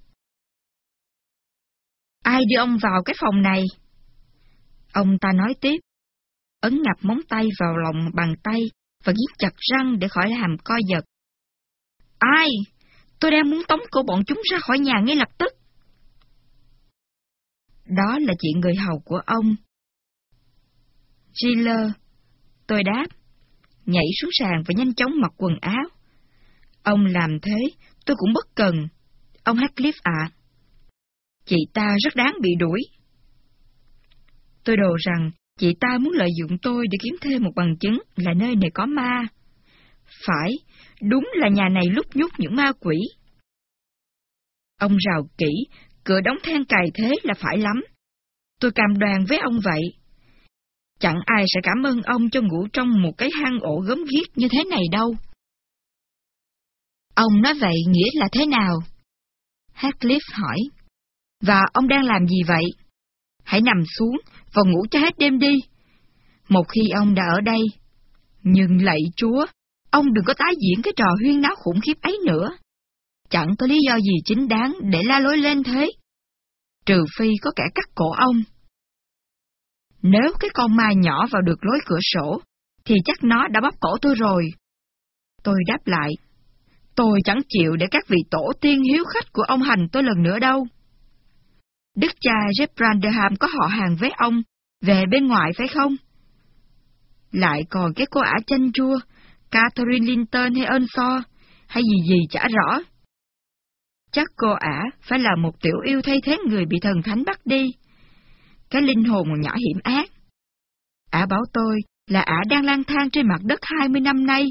Ai đưa ông vào cái phòng này? Ông ta nói tiếp, ấn ngập móng tay vào lòng bàn tay và giết chặt răng để khỏi hàm co giật. Ai? Tôi đang muốn tống cổ bọn chúng ra khỏi nhà ngay lập tức. Đó là chuyện người hầu của ông. Giller, tôi đáp, nhảy xuống sàn và nhanh chóng mặc quần áo. Ông làm thế, tôi cũng bất cần. Ông Heathcliff ạ. Chị ta rất đáng bị đuổi. Tôi đồ rằng chị ta muốn lợi dụng tôi để kiếm thêm một bằng chứng là nơi này có ma. Phải, đúng là nhà này lúc nhúc những ma quỷ. Ông rào kỹ, cửa đóng then cài thế là phải lắm. Tôi cam đoan với ông vậy. Chẳng ai sẽ cảm ơn ông cho ngủ trong một cái hang ổ gớm ghiếc như thế này đâu. Ông nói vậy nghĩa là thế nào? Heathcliff hỏi. Và ông đang làm gì vậy? Hãy nằm xuống và ngủ cho hết đêm đi. Một khi ông đã ở đây. Nhưng lạy chúa, ông đừng có tái diễn cái trò huyên náo khủng khiếp ấy nữa. Chẳng có lý do gì chính đáng để la lối lên thế. Trừ phi có kẻ cắt cổ ông. Nếu cái con ma nhỏ vào được lối cửa sổ, thì chắc nó đã bóp cổ tôi rồi. Tôi đáp lại, tôi chẳng chịu để các vị tổ tiên hiếu khách của ông hành tôi lần nữa đâu. Đức cha Jeff Branderham có họ hàng với ông, về bên ngoài phải không? Lại còn cái cô ả chanh chua, Catherine Linton hay Earnshaw, hay gì gì chả rõ. Chắc cô ả phải là một tiểu yêu thay thế người bị thần thánh bắt đi. Cái linh hồn nhỏ hiểm ác. Ả bảo tôi là ả đang lang thang trên mặt đất hai mươi năm nay.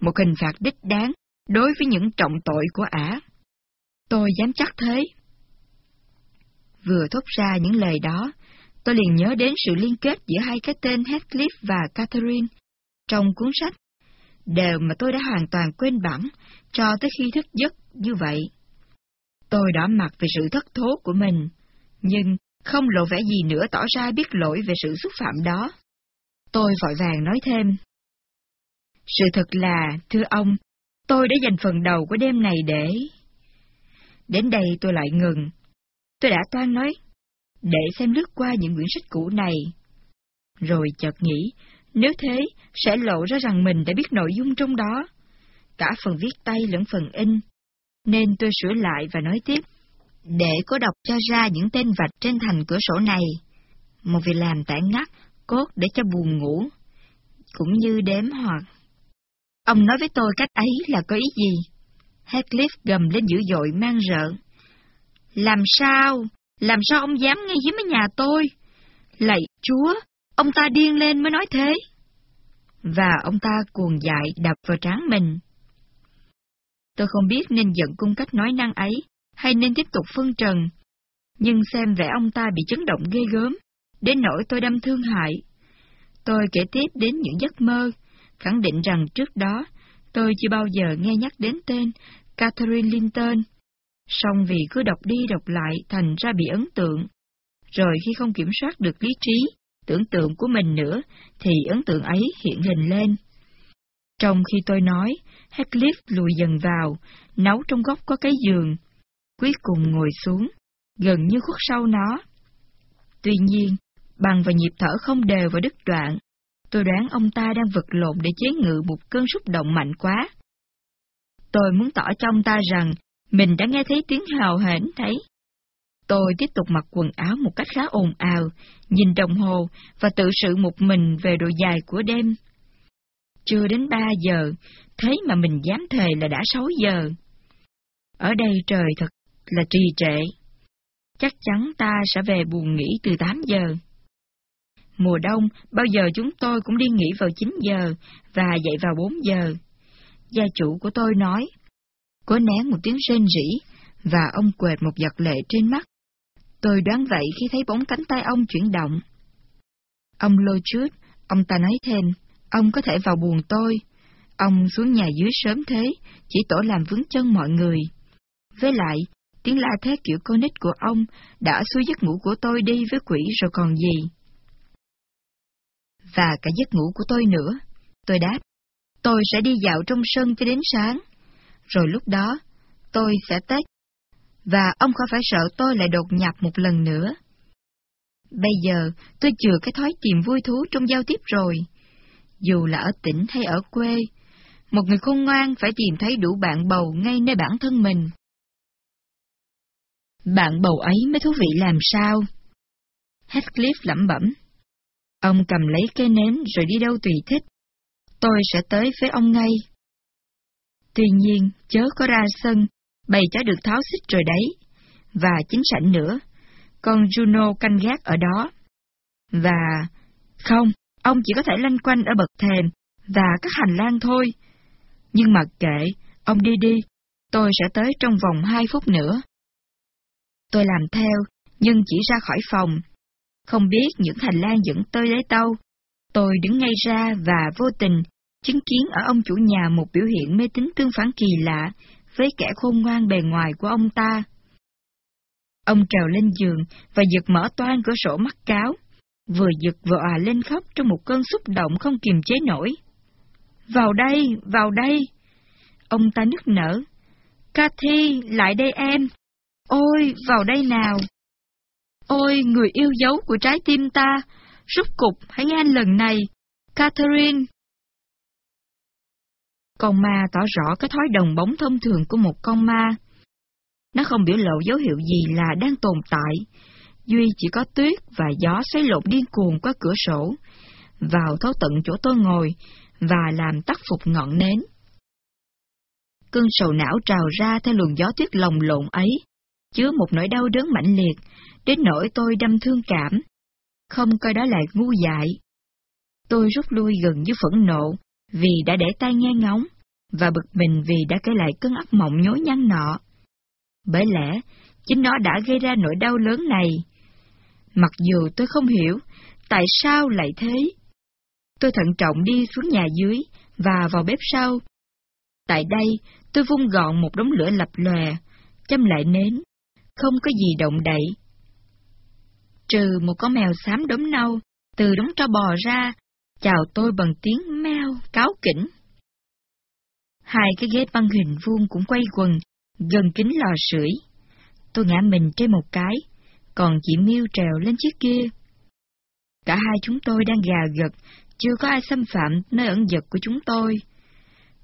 Một hình phạt đích đáng đối với những trọng tội của ả. Tôi dám chắc thế. Vừa thốt ra những lời đó, tôi liền nhớ đến sự liên kết giữa hai cái tên Heathcliff và Catherine trong cuốn sách, đều mà tôi đã hoàn toàn quên bẵng cho tới khi thức giấc như vậy. Tôi đỏ mặt về sự thất thố của mình, nhưng không lộ vẻ gì nữa tỏ ra biết lỗi về sự xúc phạm đó. Tôi vội vàng nói thêm. Sự thật là, thưa ông, tôi đã dành phần đầu của đêm này để... Đến đây tôi lại ngừng. Tôi đã toan nói, để xem lướt qua những quyển sách cũ này. Rồi chợt nghĩ, nếu thế, sẽ lộ ra rằng mình đã biết nội dung trong đó, cả phần viết tay lẫn phần in, nên tôi sửa lại và nói tiếp để có đọc cho ra những tên vạch trên thành cửa sổ này. Một việc làm tản ngắt, cốt để cho buồn ngủ, cũng như đếm hoặc. Ông nói với tôi cách ấy là có ý gì? Heathcliff gầm lên dữ dội mang rợ. Làm sao? Làm sao ông dám ngay dưới mái nhà tôi? Lạy chúa, ông ta điên lên mới nói thế. Và ông ta cuồng dại đập vào trán mình. Tôi không biết nên giận cung cách nói năng ấy, hay nên tiếp tục phân trần. Nhưng xem vẻ ông ta bị chấn động ghê gớm, đến nỗi tôi đâm thương hại. Tôi kể tiếp đến những giấc mơ, khẳng định rằng trước đó tôi chưa bao giờ nghe nhắc đến tên Catherine Linton. Song vì cứ đọc đi đọc lại thành ra bị ấn tượng. Rồi khi không kiểm soát được lý trí, tưởng tượng của mình nữa, thì ấn tượng ấy hiện hình lên. Trong khi tôi nói, Heathcliff lùi dần vào, nấu trong góc có cái giường. Cuối cùng ngồi xuống, gần như khuất sau nó. Tuy nhiên, bằng và nhịp thở không đều và đứt đoạn, tôi đoán ông ta đang vật lộn để chế ngự một cơn xúc động mạnh quá. Tôi muốn tỏ cho ông ta rằng mình đã nghe thấy tiếng hào hển thấy. Tôi tiếp tục mặc quần áo một cách khá ồn ào, nhìn đồng hồ và tự sự một mình về độ dài của đêm. Chưa đến ba giờ, thế mà mình dám thề là đã sáu giờ. Ở đây trời thật là trì trệ. Chắc chắn ta sẽ về buồn nghỉ từ tám giờ. Mùa đông, bao giờ chúng tôi cũng đi nghỉ vào chín giờ và dậy vào bốn giờ. Gia chủ của tôi nói, có nén một tiếng rên rỉ, và ông quệt một giật lệ trên mắt. Tôi đoán vậy khi thấy bóng cánh tay ông chuyển động. Ông lôi chút, ông ta nói thêm, ông có thể vào buồn tôi. Ông xuống nhà dưới sớm thế, chỉ tổ làm vướng chân mọi người. Với lại, tiếng la thế kiểu cô nít của ông đã xui giấc ngủ của tôi đi với quỷ rồi còn gì. Và cả giấc ngủ của tôi nữa. Tôi đáp, tôi sẽ đi dạo trong sân cho đến sáng. Rồi lúc đó, tôi sẽ tết. Và ông không phải sợ tôi lại đột nhập một lần nữa. Bây giờ, tôi chừa cái thói tìm vui thú trong giao tiếp rồi. Dù là ở tỉnh hay ở quê, một người khôn ngoan phải tìm thấy đủ bạn bầu ngay nơi bản thân mình. Bạn bầu ấy mới thú vị làm sao? Heathcliff lẩm bẩm. Ông cầm lấy cây nến rồi đi đâu tùy thích. Tôi sẽ tới với ông ngay. Tuy nhiên, chớ có ra sân, bầy chó được tháo xích rồi đấy. Và chính sảnh nữa, con Juno canh gác ở đó. Và... Không, ông chỉ có thể lanh quanh ở bậc thềm và các hành lang thôi. Nhưng mà kệ, ông đi đi, tôi sẽ tới trong vòng hai phút nữa. Tôi làm theo, nhưng chỉ ra khỏi phòng. Không biết những hành lang dẫn tới đấy đâu. Tôi đứng ngay ra và vô tình chứng kiến ở ông chủ nhà một biểu hiện mê tín tương phản kỳ lạ với kẻ khôn ngoan bề ngoài của ông ta. Ông trèo lên giường và giật mở toan cửa sổ mắt cáo, vừa giật vừa à lên khóc trong một cơn xúc động không kiềm chế nổi. Vào đây, vào đây! Ông ta nức nở. Cathy, lại đây em! Ôi, vào đây nào! Ôi, người yêu dấu của trái tim ta! Rút cục, hãy nghe lần này! Catherine! Con ma tỏ rõ cái thói đồng bóng thông thường của một con ma. Nó không biểu lộ dấu hiệu gì là đang tồn tại, duy chỉ có tuyết và gió xoáy lộn điên cuồng qua cửa sổ, vào thấu tận chỗ tôi ngồi và làm tắt phục ngọn nến. Cơn sầu não trào ra theo luồng gió tuyết lồng lộn ấy, chứa một nỗi đau đớn mãnh liệt, đến nỗi tôi đâm thương cảm, không coi đó là ngu dại. Tôi rút lui gần như phẫn nộ, vì đã để tay nghe ngóng, và bực mình vì đã kể lại cơn ác mộng nhối nhăn nọ. Bởi lẽ, chính nó đã gây ra nỗi đau lớn này. Mặc dù tôi không hiểu, tại sao lại thế? Tôi thận trọng đi xuống nhà dưới và vào bếp sau. Tại đây, tôi vung gọn một đống lửa lập lòe, châm lại nến, không có gì động đậy. Trừ một con mèo xám đốm nâu, từ đống tro bò ra, chào tôi bằng tiếng meo, cáo kỉnh. Hai cái ghế băng hình vuông cũng quay quần, gần kính lò sưởi. Tôi ngã mình trên một cái, còn chị Miêu trèo lên chiếc kia. Cả hai chúng tôi đang gà gật, chưa có ai xâm phạm nơi ẩn giật của chúng tôi.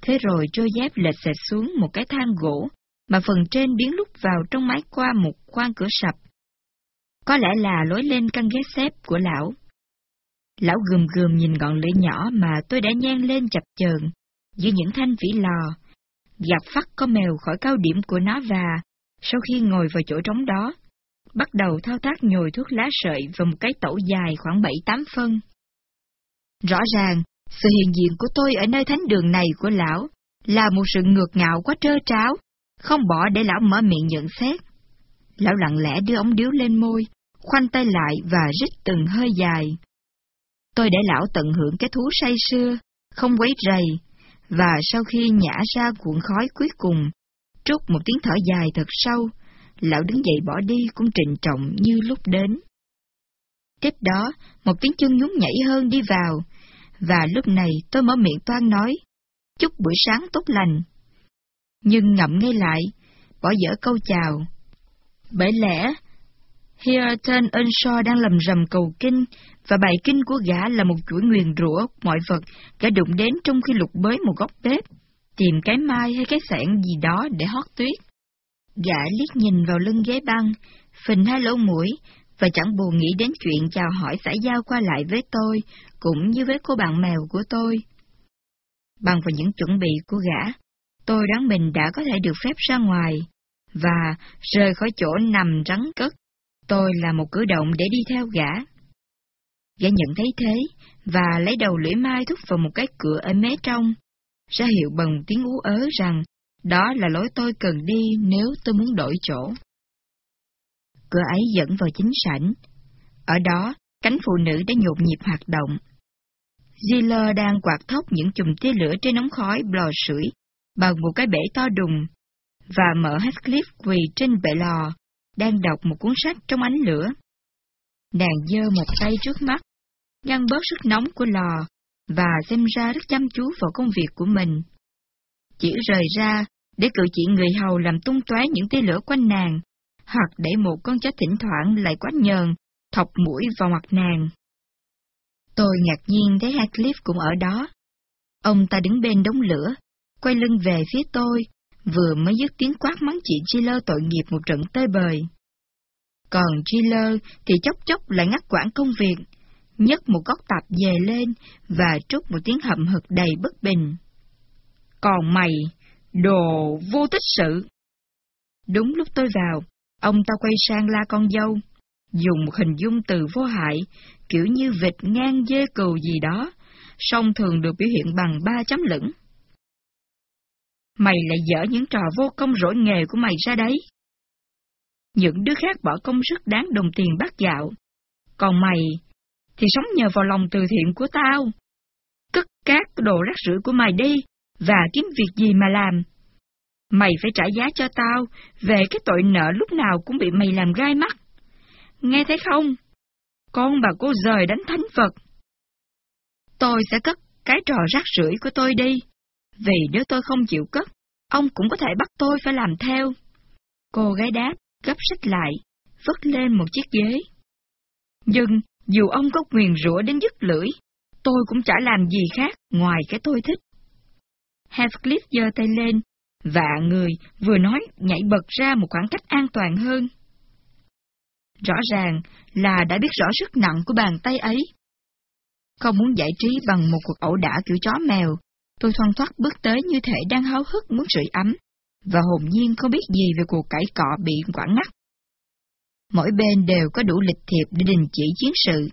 Thế rồi trôi dép lệch xẹt xuống một cái thang gỗ, mà phần trên biến lúc vào trong mái qua một khoang cửa sập. Có lẽ là lối lên căn ghế xếp của lão. Lão gườm gườm nhìn ngọn lửa nhỏ mà tôi đã nhen lên chập chờn giữa những thanh vỉ lò, gạt phát con mèo khỏi cao điểm của nó và, sau khi ngồi vào chỗ trống đó, bắt đầu thao tác nhồi thuốc lá sợi vào một cái tẩu dài khoảng 7-8 phân. Rõ ràng, sự hiện diện của tôi ở nơi thánh đường này của lão là một sự ngược ngạo quá trơ tráo, không bỏ để lão mở miệng nhận xét. Lão lặng lẽ đưa ống điếu lên môi, khoanh tay lại và rít từng hơi dài. Tôi để lão tận hưởng cái thú say sưa, không quấy rầy, và sau khi nhả ra cuộn khói cuối cùng, trút một tiếng thở dài thật sâu, lão đứng dậy bỏ đi cũng trịnh trọng như lúc đến. Tiếp đó, một tiếng chân nhún nhảy hơn đi vào, và lúc này tôi mở miệng toan nói, chúc buổi sáng tốt lành. Nhưng ngậm ngay lại, bỏ dở câu chào. Bởi lẽ, Hiarton Earnshaw đang lầm rầm cầu kinh, và bài kinh của gã là một chuỗi nguyền rủa mọi vật gã đụng đến trong khi lục bới một góc bếp, tìm cái mai hay cái sẻn gì đó để hót tuyết. Gã liếc nhìn vào lưng ghế băng, phình hai lỗ mũi, và chẳng buồn nghĩ đến chuyện chào hỏi xã giao qua lại với tôi, cũng như với cô bạn mèo của tôi. Bằng vào những chuẩn bị của gã, tôi đoán mình đã có thể được phép ra ngoài, và rời khỏi chỗ nằm rắn cất. Tôi là một cử động để đi theo gã. Gã nhận thấy thế, và lấy đầu lưỡi mai thúc vào một cái cửa ở mé trong, ra hiệu bằng tiếng ú ớ rằng đó là lối tôi cần đi nếu tôi muốn đổi chỗ. Cửa ấy dẫn vào chính sảnh. Ở đó, cánh phụ nữ đã nhộn nhịp hoạt động. Ziller đang quạt thốc những chùm tia lửa trên ống khói blò sưởi bằng một cái bể to đùng, và mở Heathcliff quỳ trên bệ lò, đang đọc một cuốn sách trong ánh lửa. Nàng giơ một tay trước mắt, ngăn bớt sức nóng của lò, và xem ra rất chăm chú vào công việc của mình. Chỉ rời ra, để cự chỉ người hầu làm tung tóe những tia lửa quanh nàng, hoặc để một con chó thỉnh thoảng lại quá nhờn, thọc mũi vào mặt nàng. Tôi ngạc nhiên thấy Heathcliff cũng ở đó. Ông ta đứng bên đống lửa, quay lưng về phía tôi, vừa mới dứt tiếng quát mắng chị Giller tội nghiệp một trận tơi bời. Còn Giller thì chốc chốc lại ngắt quãng công việc, nhấc một góc tạp về lên và trút một tiếng hậm hực đầy bất bình. Còn mày, đồ vô tích sự! Đúng lúc tôi vào, ông ta quay sang la con dâu, dùng một hình dung từ vô hại, kiểu như vịt ngang dê cừu gì đó, song thường được biểu hiện bằng ba chấm lửng. Mày lại dở những trò vô công rỗi nghề của mày ra đấy. Những đứa khác bỏ công sức đáng đồng tiền bát gạo, còn mày thì sống nhờ vào lòng từ thiện của tao. Cất cát đồ rác rưởi của mày đi, và kiếm việc gì mà làm. Mày phải trả giá cho tao về cái tội nợ lúc nào cũng bị mày làm gai mắt. Nghe thấy không? Con bà cô rời đánh thánh Phật. Tôi sẽ cất cái trò rác rưởi của tôi đi, vì nếu tôi không chịu cất, ông cũng có thể bắt tôi phải làm theo. Cô gái đáp, gấp xích lại, vứt lên một chiếc ghế. Nhưng, dù ông có quyền rủa đến dứt lưỡi, tôi cũng chả làm gì khác ngoài cái tôi thích. Heathcliff giơ tay lên, và người vừa nói nhảy bật ra một khoảng cách an toàn hơn. Rõ ràng là đã biết rõ sức nặng của bàn tay ấy. Không muốn giải trí bằng một cuộc ẩu đả kiểu chó mèo, tôi thoăn thoắt bước tới như thể đang háo hức muốn sưởi ấm, và hồn nhiên không biết gì về cuộc cãi cọ bị quảng ngắt. Mỗi bên đều có đủ lịch thiệp để đình chỉ chiến sự,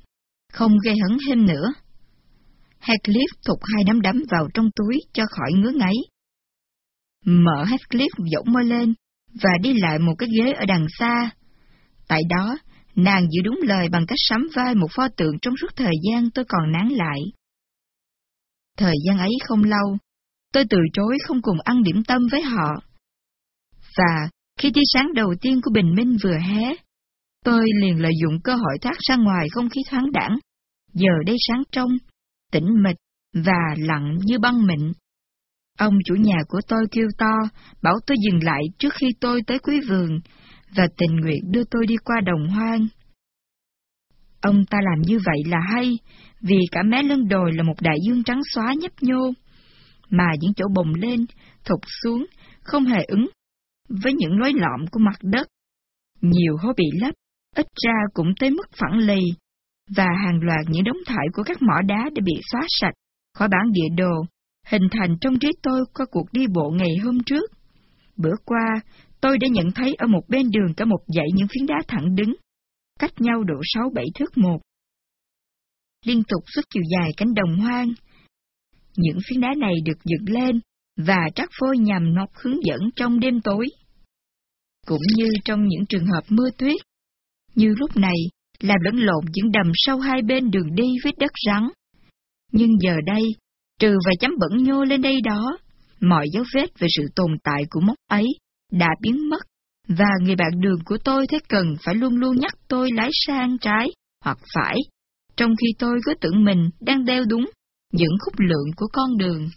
không gây hấn thêm nữa. Heathcliff thụt hai nắm đấm vào trong túi cho khỏi ngứa ngáy. Mở Heathcliff dỗng môi lên và đi lại một cái ghế ở đằng xa. Tại đó, nàng giữ đúng lời bằng cách sắm vai một pho tượng trong suốt thời gian tôi còn nán lại. Thời gian ấy không lâu, tôi từ chối không cùng ăn điểm tâm với họ. Và khi tia sáng đầu tiên của bình minh vừa hé, tôi liền lợi dụng cơ hội thoát ra ngoài không khí thoáng đẳng, giờ đây sáng trong, tĩnh mịch và lặng như băng mịn. Ông chủ nhà của tôi kêu to, bảo tôi dừng lại trước khi tôi tới quý vườn, và tình nguyện đưa tôi đi qua đồng hoang. Ông ta làm như vậy là hay, vì cả mé lưng đồi là một đại dương trắng xóa nhấp nhô, mà những chỗ bồng lên, thụt xuống, không hề ứng, với những lối lõm của mặt đất. Nhiều hố bị lấp, ít ra cũng tới mức phẳng lì, và hàng loạt những đống thải của các mỏ đá đã bị xóa sạch khỏi bản địa đồ, hình thành trong trí tôi qua cuộc đi bộ ngày hôm trước. Bữa qua, tôi đã nhận thấy ở một bên đường cả một dãy những phiến đá thẳng đứng, cách nhau độ sáu bảy thước một. Liên tục suốt chiều dài cánh đồng hoang. Những phiến đá này được dựng lên và trắc phôi nhằm nọc hướng dẫn trong đêm tối. Cũng như trong những trường hợp mưa tuyết, như lúc này, làm lẫn lộn những đầm sâu hai bên đường đi với đất rắn. Nhưng giờ đây, trừ vài chấm bẩn nhô lên đây đó, mọi dấu vết về sự tồn tại của mốc ấy đã biến mất, và người bạn đường của tôi thế cần phải luôn luôn nhắc tôi lái sang trái hoặc phải, trong khi tôi cứ tưởng mình đang đeo đúng những khúc lượng của con đường.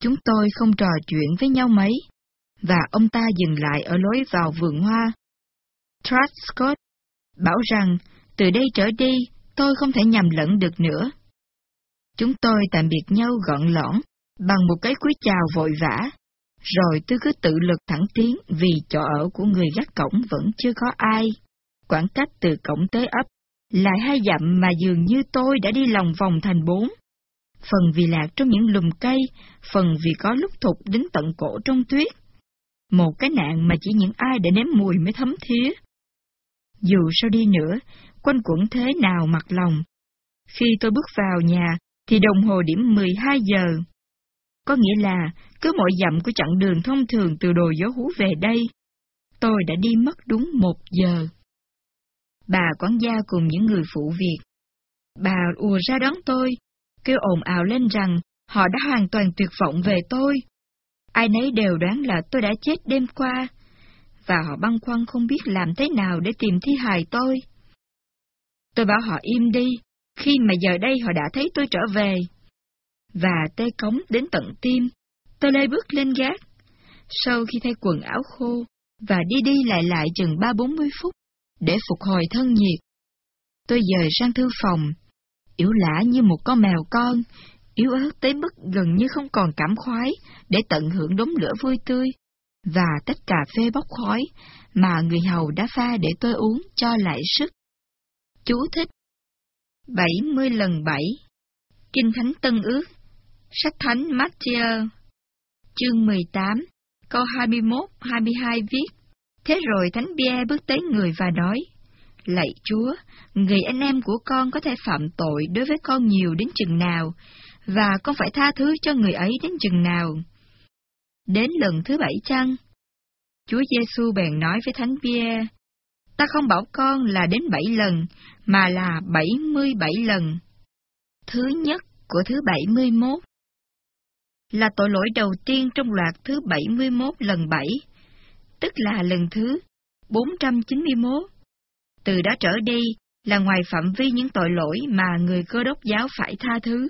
Chúng tôi không trò chuyện với nhau mấy, và ông ta dừng lại ở lối vào vườn hoa. Truscott bảo rằng từ đây trở đi tôi không thể nhầm lẫn được nữa. Chúng tôi tạm biệt nhau gọn lõn bằng một cái cúi chào vội vã, rồi tôi cứ tự lực thẳng tiến vì chỗ ở của người gác cổng vẫn chưa có ai. khoảng cách từ cổng tới ấp, lại hai dặm mà dường như tôi đã đi lòng vòng thành bốn. Phần vì lạc trong những lùm cây, phần vì có lúc thục đến tận cổ trong tuyết. Một cái nạn mà chỉ những ai đã nếm mùi mới thấm thía. Dù sao đi nữa, quanh quẩn thế nào mặt lòng. Khi tôi bước vào nhà, thì đồng hồ điểm 12 giờ. Có nghĩa là, cứ mỗi dặm của chặng đường thông thường từ đồ gió hú về đây, tôi đã đi mất đúng một giờ. Bà quản gia cùng những người phụ việc. Bà ùa ra đón tôi, kêu ồn ào lên rằng họ đã hoàn toàn tuyệt vọng về tôi. Ai nấy đều đoán là tôi đã chết đêm qua, và họ băn khoăn không biết làm thế nào để tìm thi hài tôi. Tôi bảo họ im đi, khi mà giờ đây họ đã thấy tôi trở về. Và tê cống đến tận tim, tôi lê bước lên gác. Sau khi thay quần áo khô, và đi đi lại lại chừng ba bốn mươi phút, để phục hồi thân nhiệt. Tôi dời sang thư phòng, yếu lã như một con mèo con, yếu ớt tới mức gần như không còn cảm khoái để tận hưởng đống lửa vui tươi. Và tách cà phê bốc khói mà người hầu đã pha để tôi uống cho lại sức. Chú thích. 70 lần 7 Kinh Thánh Tân Ước. Sách Thánh Matthew. Chương 18 Câu 21-22 viết. Thế rồi Thánh Bia bước tới người và nói Lạy Chúa, người anh em của con có thể phạm tội đối với con nhiều đến chừng nào, và con phải tha thứ cho người ấy đến chừng nào. Đến lần thứ bảy chăng? Chúa Giêsu bèn nói với Thánh bia ta không bảo con là đến bảy lần, mà là bảy mươi bảy lần. Thứ nhất của thứ bảy mươi mốt là tội lỗi đầu tiên trong loạt thứ bảy mươi mốt lần bảy, tức là lần thứ bốn trăm chín mươi mốt. Từ đó trở đi là ngoài phạm vi những tội lỗi mà người cơ đốc giáo phải tha thứ.